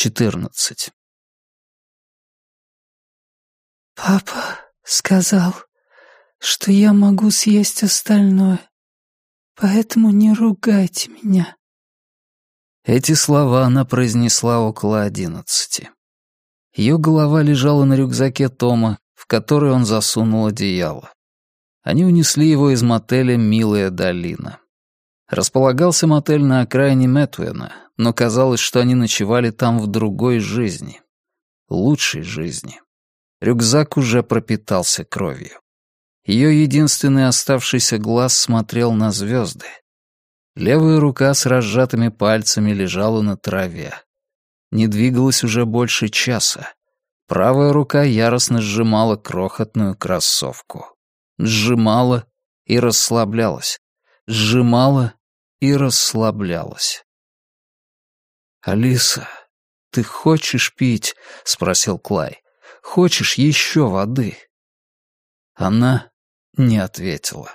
14. «Папа сказал, что я могу съесть остальное, поэтому не ругайте меня». Эти слова она произнесла около одиннадцати. Ее голова лежала на рюкзаке Тома, в который он засунул одеяло. Они унесли его из мотеля «Милая долина». Располагался мотель на окраине Мэтуэна, но казалось, что они ночевали там в другой жизни. Лучшей жизни. Рюкзак уже пропитался кровью. Ее единственный оставшийся глаз смотрел на звезды. Левая рука с разжатыми пальцами лежала на траве. Не двигалась уже больше часа. Правая рука яростно сжимала крохотную кроссовку. Сжимала и расслаблялась. Сжимала и расслаблялась. «Алиса, ты хочешь пить?» — спросил Клай. «Хочешь еще воды?» Она не ответила.